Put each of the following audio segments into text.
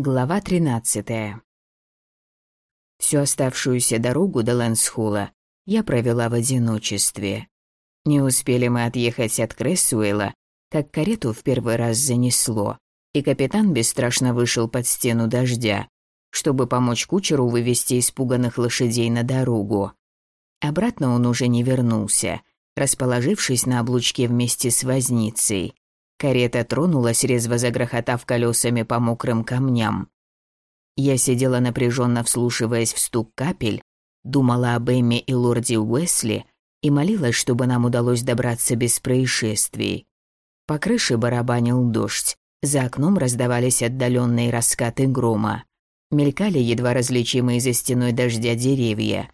Глава 13. Всю оставшуюся дорогу до Лэнсхула я провела в одиночестве. Не успели мы отъехать от Крессуэла, как карету в первый раз занесло, и капитан бесстрашно вышел под стену дождя, чтобы помочь кучеру вывести испуганных лошадей на дорогу. Обратно он уже не вернулся, расположившись на облучке вместе с возницей. Карета тронулась, резво загрохотав колесами по мокрым камням. Я сидела напряженно вслушиваясь в стук капель, думала об Эмме и лорде Уэсли и молилась, чтобы нам удалось добраться без происшествий. По крыше барабанил дождь, за окном раздавались отдаленные раскаты грома. Мелькали едва различимые за стеной дождя деревья.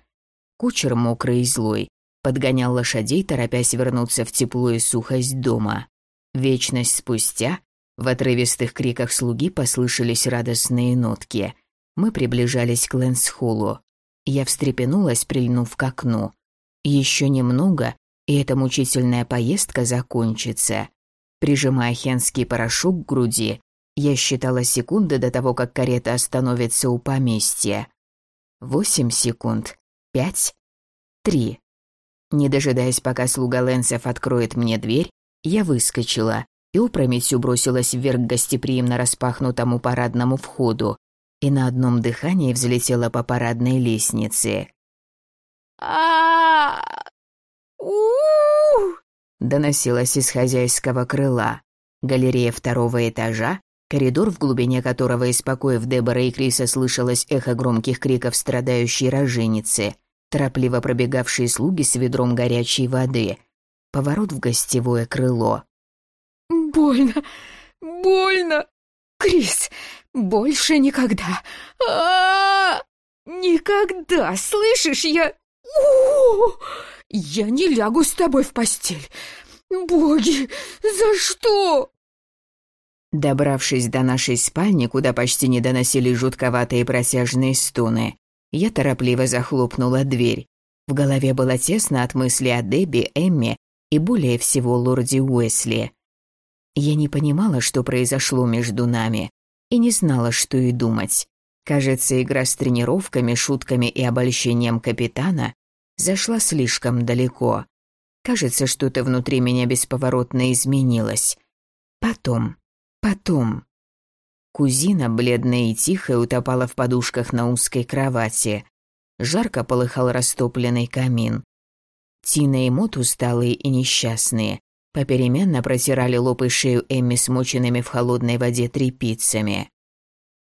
Кучер мокрый и злой подгонял лошадей, торопясь вернуться в тепло и сухость дома. Вечность спустя в отрывистых криках слуги послышались радостные нотки. Мы приближались к Лэнсхоллу. Я встрепенулась, прильнув к окну. Еще немного, и эта мучительная поездка закончится. Прижимая хенский порошок к груди, я считала секунды до того, как карета остановится у поместья. Восемь секунд. Пять. Три. Не дожидаясь, пока слуга Лэнсов откроет мне дверь, я выскочила и опрометью бросилась вверх к гостеприимно распахнутому парадному входу и на одном дыхании взлетела по парадной лестнице. а у доносилось из хозяйского крыла. Галерея второго этажа, коридор, в глубине которого из Дебора и Криса слышалось эхо громких криков страдающей роженицы, торопливо пробегавшие слуги с ведром горячей воды, поворот в гостевое крыло. «Больно! Больно! Крис, больше никогда! а, -а, -а! Никогда! Слышишь, я... У Я не лягу с тобой в постель! Боги, за что?» Добравшись до нашей спальни, куда почти не доносили жутковатые протяжные стоны, я торопливо захлопнула дверь. В голове было тесно от мысли о Дебби, Эмме и более всего лорде Уэсли. Я не понимала, что произошло между нами, и не знала, что и думать. Кажется, игра с тренировками, шутками и обольщением капитана зашла слишком далеко. Кажется, что-то внутри меня бесповоротно изменилось. Потом, потом. Кузина, бледная и тихая, утопала в подушках на узкой кровати. Жарко полыхал растопленный камин. Тина и Мот, усталые и несчастные, попеременно протирали лоб и шею Эмми смоченными в холодной воде тряпицами.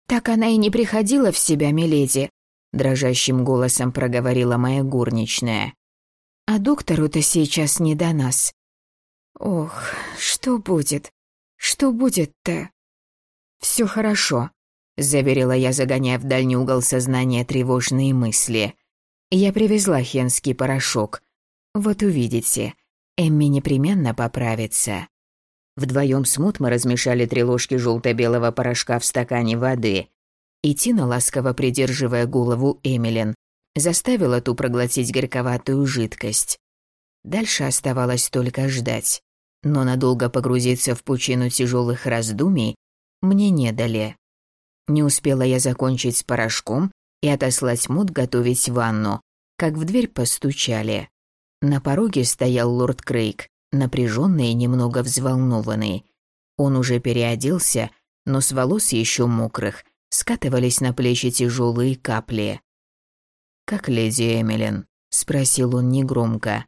«Так она и не приходила в себя, миледи», — дрожащим голосом проговорила моя горничная. «А доктору-то сейчас не до нас. Ох, что будет? Что будет-то?» «Все хорошо», — заверила я, загоняя в дальний угол сознания тревожные мысли. «Я привезла хенский порошок. Вот увидите, Эмми непременно поправится. Вдвоем с Мут мы размешали три ложки желто-белого порошка в стакане воды. И Тина, ласково придерживая голову Эмилин, заставила ту проглотить горьковатую жидкость. Дальше оставалось только ждать. Но надолго погрузиться в пучину тяжелых раздумий мне не дали. Не успела я закончить с порошком и отослать Мут готовить ванну, как в дверь постучали. На пороге стоял лорд Крейг, напряженный и немного взволнованный. Он уже переоделся, но с волос еще мокрых скатывались на плечи тяжелые капли. «Как леди Эмилин?» – спросил он негромко.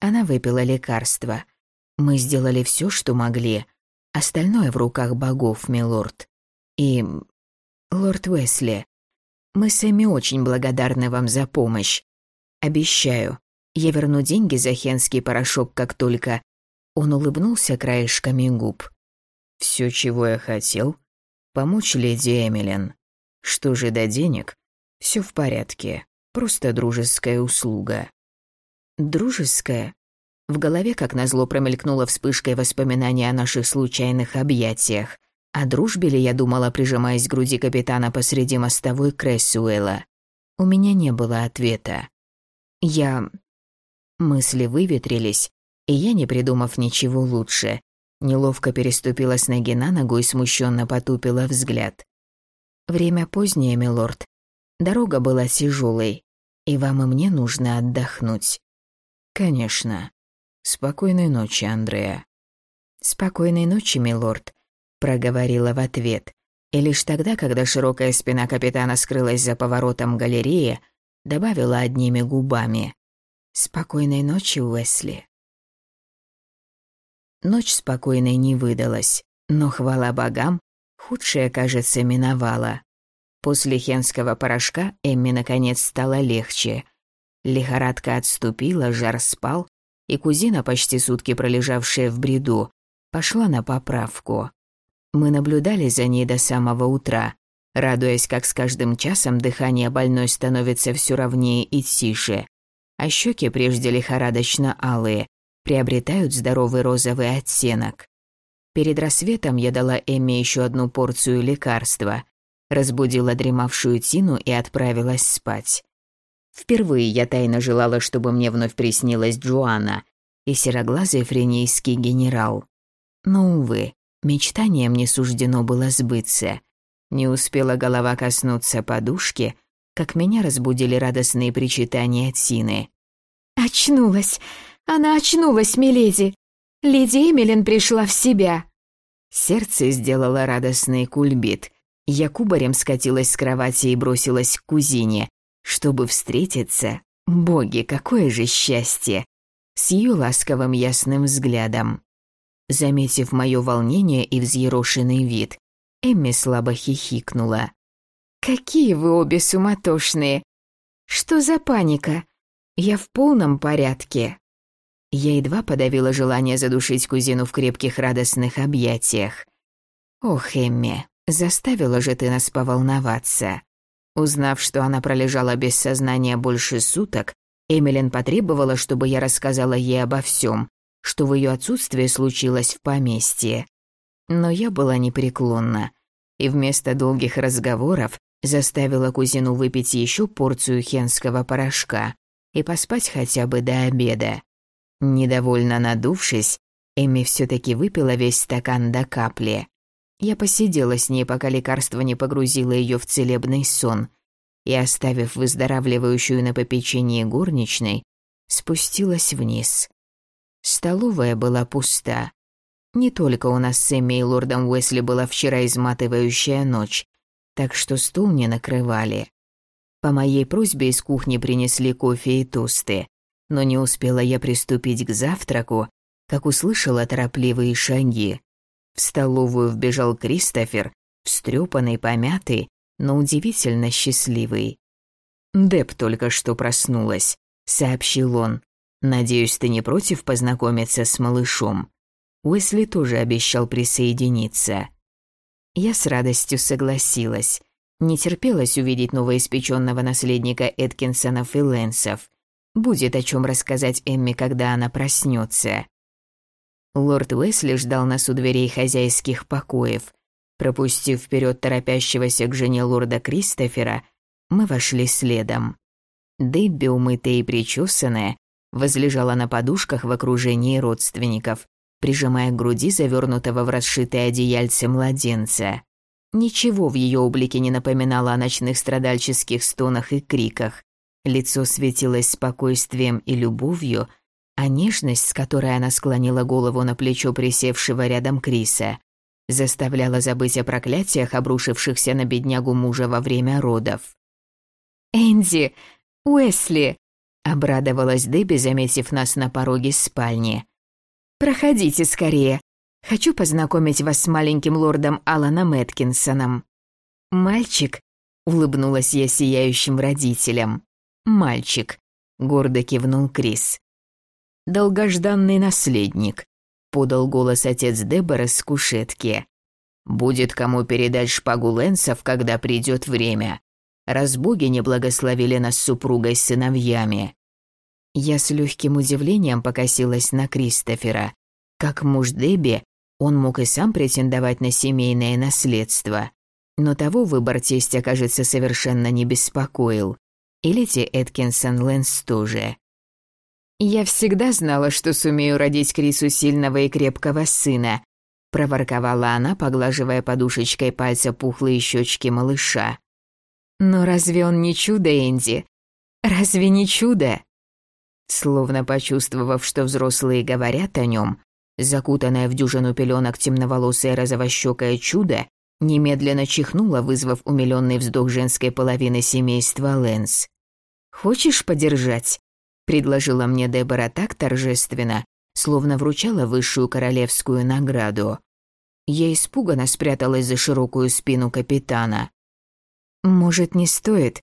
Она выпила лекарство. Мы сделали все, что могли. Остальное в руках богов, милорд. И... Лорд Уэсли, мы с Эми очень благодарны вам за помощь. Обещаю, я верну деньги за хенский порошок, как только...» Он улыбнулся краешками губ. «Все, чего я хотел, помочь леди Эмилен. Что же до денег? Все в порядке. Просто дружеская услуга». «Дружеская?» В голове, как назло, промелькнула вспышкой воспоминания о наших случайных объятиях. О дружбе ли я думала, прижимаясь к груди капитана посреди мостовой Крессуэла? У меня не было ответа. Я Мысли выветрились, и я, не придумав ничего лучше, неловко переступила с ноги на ногу и смущенно потупила взгляд. Время позднее, милорд. Дорога была тяжелой, и вам и мне нужно отдохнуть. Конечно. Спокойной ночи, Андреа. Спокойной ночи, милорд, проговорила в ответ. И лишь тогда, когда широкая спина капитана скрылась за поворотом галереи, добавила одними губами. «Спокойной ночи, Уэсли». Ночь спокойной не выдалась, но, хвала богам, худшее, кажется, миновало. После хенского порошка Эмми наконец стало легче. Лихорадка отступила, жар спал, и кузина, почти сутки пролежавшая в бреду, пошла на поправку. Мы наблюдали за ней до самого утра, радуясь, как с каждым часом дыхание больной становится все ровнее и тише, а щеки, прежде лихорадочно алые, приобретают здоровый розовый оттенок. Перед рассветом я дала Эмме еще одну порцию лекарства, разбудила дремавшую Тину и отправилась спать. Впервые я тайно желала, чтобы мне вновь приснилась Джоанна и сероглазый френейский генерал. Но, увы, мечтанием не суждено было сбыться. Не успела голова коснуться подушки, как меня разбудили радостные причитания Тины. «Очнулась! Она очнулась, миледи! Леди Эмилин пришла в себя!» Сердце сделало радостный кульбит. Я кубарем скатилась с кровати и бросилась к кузине, чтобы встретиться. Боги, какое же счастье! С ее ласковым ясным взглядом. Заметив мое волнение и взъерошенный вид, Эмми слабо хихикнула. «Какие вы обе суматошные! Что за паника? Я в полном порядке!» Я едва подавила желание задушить кузину в крепких радостных объятиях. «Ох, Эмми, заставила же ты нас поволноваться!» Узнав, что она пролежала без сознания больше суток, Эмилин потребовала, чтобы я рассказала ей обо всем, что в ее отсутствие случилось в поместье. Но я была непреклонна, и вместо долгих разговоров заставила кузину выпить еще порцию хенского порошка и поспать хотя бы до обеда. Недовольно надувшись, Эми все-таки выпила весь стакан до капли. Я посидела с ней, пока лекарство не погрузило ее в целебный сон, и, оставив выздоравливающую на попечении горничной, спустилась вниз. Столовая была пуста. Не только у нас с Эмми и лордом Уэсли была вчера изматывающая ночь, так что стул не накрывали. По моей просьбе из кухни принесли кофе и тосты, но не успела я приступить к завтраку, как услышала торопливые шаги. В столовую вбежал Кристофер, встрёпанный, помятый, но удивительно счастливый. «Деп только что проснулась», — сообщил он. «Надеюсь, ты не против познакомиться с малышом?» Уэсли тоже обещал присоединиться. Я с радостью согласилась. Не терпелось увидеть новоиспеченного наследника Эткинсонов и Лэнсов. Будет о чем рассказать Эмми, когда она проснется. Лорд Уэсли ждал нас у дверей хозяйских покоев. Пропустив вперед торопящегося к жене лорда Кристофера, мы вошли следом. Дебби, умытая и причесанная, возлежала на подушках в окружении родственников, прижимая к груди завернутого в расшитое одеяльце младенца. Ничего в ее облике не напоминало о ночных страдальческих стонах и криках. Лицо светилось спокойствием и любовью, а нежность, с которой она склонила голову на плечо присевшего рядом Криса, заставляла забыть о проклятиях, обрушившихся на беднягу мужа во время родов. «Энди! Уэсли!» — обрадовалась Дебби, заметив нас на пороге спальни. «Проходите скорее. Хочу познакомить вас с маленьким лордом Аланом Эткинсоном». «Мальчик?» — улыбнулась я сияющим родителям. «Мальчик», — гордо кивнул Крис. «Долгожданный наследник», — подал голос отец Дебора с кушетки. «Будет кому передать шпагу Лэнсов, когда придет время. Раз боги не благословили нас супругой с сыновьями». Я с легким удивлением покосилась на Кристофера. Как муж Дебби, он мог и сам претендовать на семейное наследство. Но того выбор тестя, кажется, совершенно не беспокоил. И леди Эткинсон Лэнс тоже. «Я всегда знала, что сумею родить Крису сильного и крепкого сына», проворковала она, поглаживая подушечкой пальца пухлые щечки малыша. «Но разве он не чудо, Энди? Разве не чудо?» Словно почувствовав, что взрослые говорят о нем, закутанная в дюжину пеленок темноволосое розовощекое чудо немедленно чихнула, вызвав умиленный вздох женской половины семейства Лэнс. «Хочешь подержать?» — предложила мне Дебора так торжественно, словно вручала высшую королевскую награду. Я испуганно спряталась за широкую спину капитана. «Может, не стоит?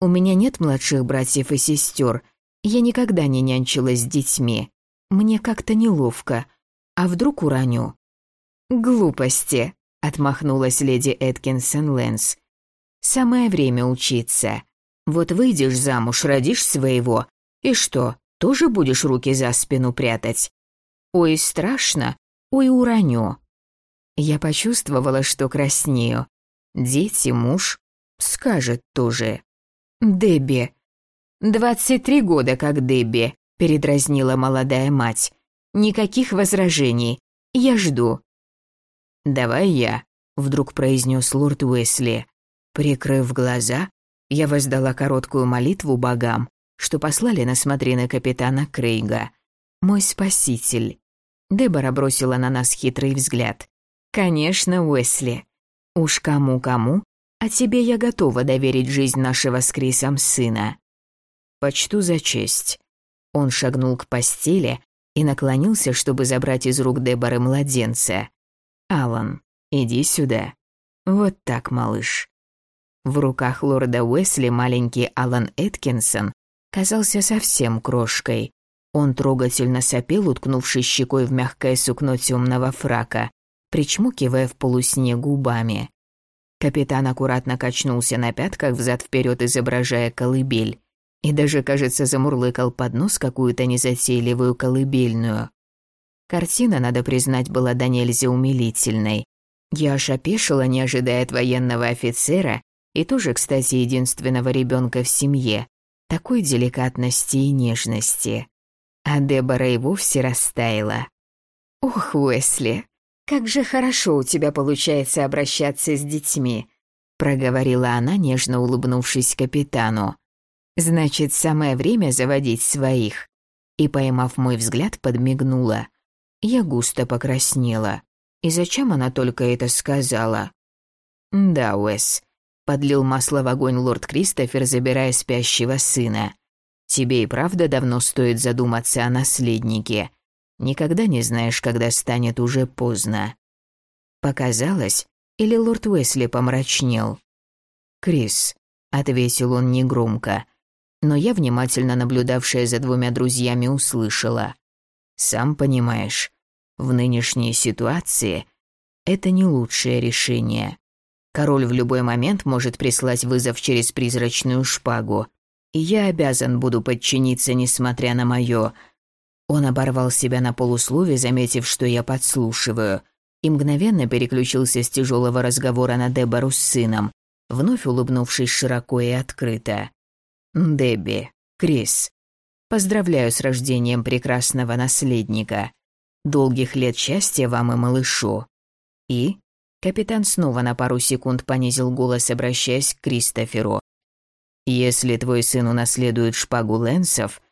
У меня нет младших братьев и сестер. Я никогда не нянчилась с детьми. Мне как-то неловко. А вдруг уроню?» «Глупости», — отмахнулась леди Эткинсон Лэнс. «Самое время учиться. Вот выйдешь замуж, родишь своего, и что, тоже будешь руки за спину прятать? Ой, страшно, ой, уроню». Я почувствовала, что краснею. Дети, муж, скажет тоже. «Дебби». «Двадцать три года как Дебби», — передразнила молодая мать. «Никаких возражений. Я жду». «Давай я», — вдруг произнес лорд Уэсли. Прикрыв глаза, я воздала короткую молитву богам, что послали на смотрины капитана Крейга. Мой спаситель. Дебора бросила на нас хитрый взгляд. «Конечно, Уэсли. Уж кому-кому, а тебе я готова доверить жизнь нашего с Крисом сына». «Почту за честь». Он шагнул к постели и наклонился, чтобы забрать из рук Деборы младенца. «Алан, иди сюда. Вот так, малыш». В руках лорда Уэсли маленький Алан Эткинсон казался совсем крошкой. Он трогательно сопел, уткнувшись щекой в мягкое сукно темного фрака, причмокивая в полусне губами. Капитан аккуратно качнулся на пятках взад вперед, изображая колыбель, и даже, кажется, замурлыкал под нос какую-то незатейливую колыбельную. Картина, надо признать, была до нельзя умилительной. Я аж опешила, не ожидая от военного офицера, и тоже, кстати, единственного ребенка в семье, такой деликатности и нежности. А Дебора и вовсе растаяла. «Ох, Уэсли, как же хорошо у тебя получается обращаться с детьми», проговорила она, нежно улыбнувшись капитану. «Значит, самое время заводить своих». И, поймав мой взгляд, подмигнула. Я густо покраснела. И зачем она только это сказала? «Да, Уэс», — подлил масло в огонь лорд Кристофер, забирая спящего сына. «Тебе и правда давно стоит задуматься о наследнике. Никогда не знаешь, когда станет уже поздно. Показалось, или лорд Уэсли помрачнел? «Крис», — ответил он негромко, но я, внимательно наблюдавшая за двумя друзьями, услышала. «Сам понимаешь, в нынешней ситуации это не лучшее решение. Король в любой момент может прислать вызов через призрачную шпагу, и я обязан буду подчиниться, несмотря на моё он оборвал себя на полуслове, заметив, что я подслушиваю, и мгновенно переключился с тяжелого разговора на Дебору с сыном, вновь улыбнувшись широко и открыто. «Дебби, Крис, поздравляю с рождением прекрасного наследника. Долгих лет счастья вам и малышу». И капитан снова на пару секунд понизил голос, обращаясь к Кристоферу. «Если твой сын унаследует шпагу Лэнсов,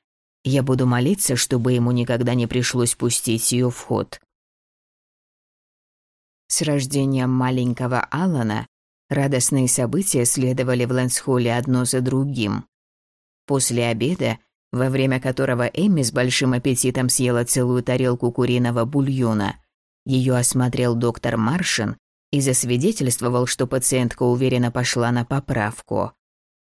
я буду молиться, чтобы ему никогда не пришлось пустить ее в ход. С рождением маленького Алана радостные события следовали в Лэнсхолле одно за другим. После обеда, во время которого Эмми с большим аппетитом съела целую тарелку куриного бульона, ее осмотрел доктор Маршин и засвидетельствовал, что пациентка уверенно пошла на поправку.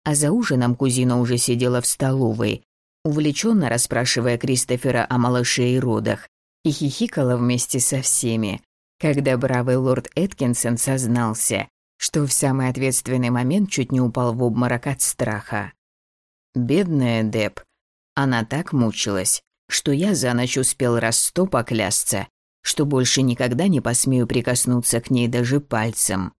А за ужином кузина уже сидела в столовой, увлеченно расспрашивая Кристофера о малыше и родах, и хихикала вместе со всеми, когда бравый лорд Эткинсон сознался, что в самый ответственный момент чуть не упал в обморок от страха. Бедная Деб. Она так мучилась, что я за ночь успел раз сто поклясться, что больше никогда не посмею прикоснуться к ней даже пальцем.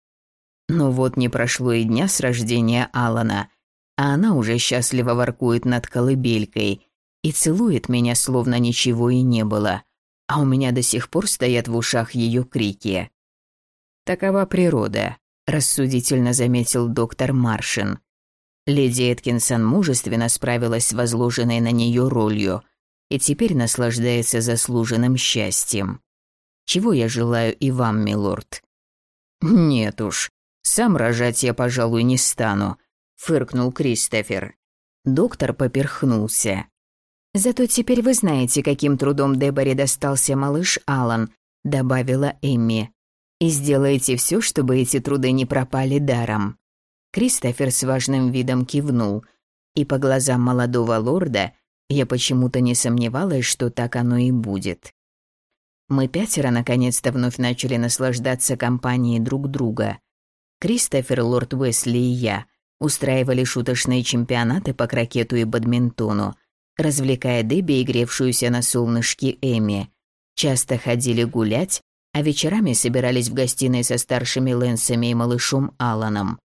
Но вот не прошло и дня с рождения Алана, а она уже счастливо воркует над колыбелькой и целует меня, словно ничего и не было. а у меня до сих пор стоят в ушах ее крики. «Такова природа», – рассудительно заметил доктор Маршин. Леди Эткинсон мужественно справилась с возложенной на нее ролью и теперь наслаждается заслуженным счастьем. Чего я желаю и вам, милорд? Нет уж, сам рожать я, пожалуй, не стану, фыркнул Кристофер. Доктор поперхнулся. Зато теперь вы знаете, каким трудом Деборе достался малыш Алан, добавила Эмми. И сделаете все, чтобы эти труды не пропали даром. Кристофер с важным видом кивнул, и по глазам молодого лорда я почему-то не сомневалась, что так оно и будет. Мы пятеро наконец-то вновь начали наслаждаться компанией друг друга. Кристофер, лорд Уэсли и я устраивали шуточные чемпионаты по крокету и бадминтону, развлекая Дебби, игревшуюся на солнышке Эми. Часто ходили гулять, а вечерами собирались в гостиной со старшими Лэнсами и малышом Аланом.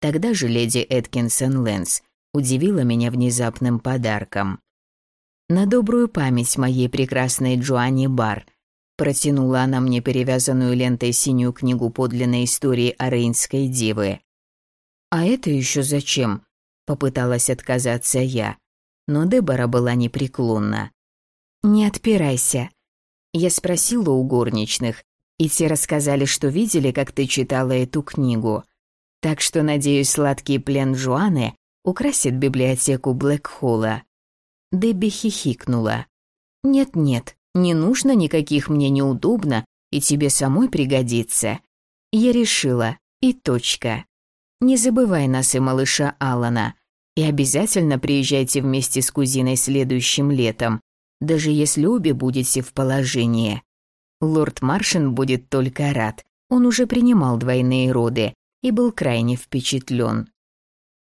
Тогда же леди Эткинсон Лэнс удивила меня внезапным подарком. На добрую память моей прекрасной Джоанни Бар – Протянула она мне перевязанную лентой синюю книгу подлинной истории о Рейнской девы. «А это еще зачем?» – попыталась отказаться я. Но Дебора была непреклонна. «Не отпирайся». Я спросила у горничных, и те рассказали, что видели, как ты читала эту книгу. Так что, надеюсь, сладкий плен Жуаны украсит библиотеку Блэкхолла. Дебби хихикнула. «Нет-нет, не нужно никаких мне неудобно, и тебе самой пригодится. Я решила, и точка. Не забывай нас и малыша Алана, и обязательно приезжайте вместе с кузиной следующим летом, даже если обе будете в положении. Лорд Маршин будет только рад, он уже принимал двойные роды и был крайне впечатлен.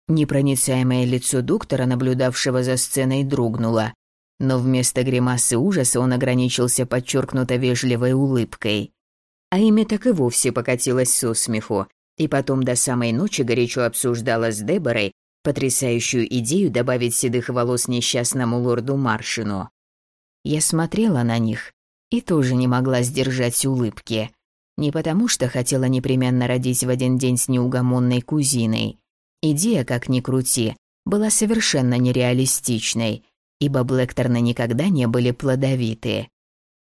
Непроницаемое лицо доктора, наблюдавшего за сценой, дрогнуло, но вместо гримасы ужаса он ограничился подчеркнуто вежливой улыбкой. А имя так и вовсе покатилось со смеху, и потом до самой ночи горячо обсуждала с Деборой потрясающую идею добавить седых волос несчастному лорду Маршину. Я смотрела на них и тоже не могла сдержать улыбки. Не потому что хотела непременно родить в один день с неугомонной кузиной. Идея, как ни крути, была совершенно нереалистичной – ибо Блэкторны никогда не были плодовиты.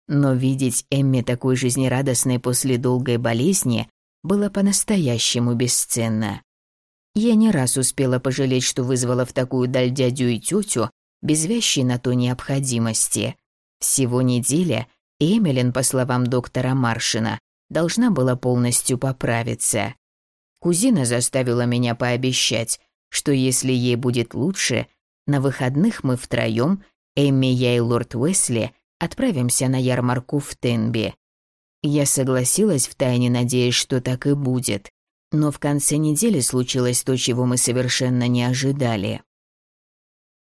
Но видеть Эмми такой жизнерадостной после долгой болезни было по-настоящему бесценно. Я не раз успела пожалеть, что вызвала в такую даль дядю и тетю без вящей на то необходимости. Всего неделя, Эмилин, по словам доктора Маршина, должна была полностью поправиться. Кузина заставила меня пообещать, что если ей будет лучше, на выходных мы втроем, Эмми, я и лорд Уэсли, отправимся на ярмарку в Тенби. Я согласилась втайне, надеясь, что так и будет. Но в конце недели случилось то, чего мы совершенно не ожидали.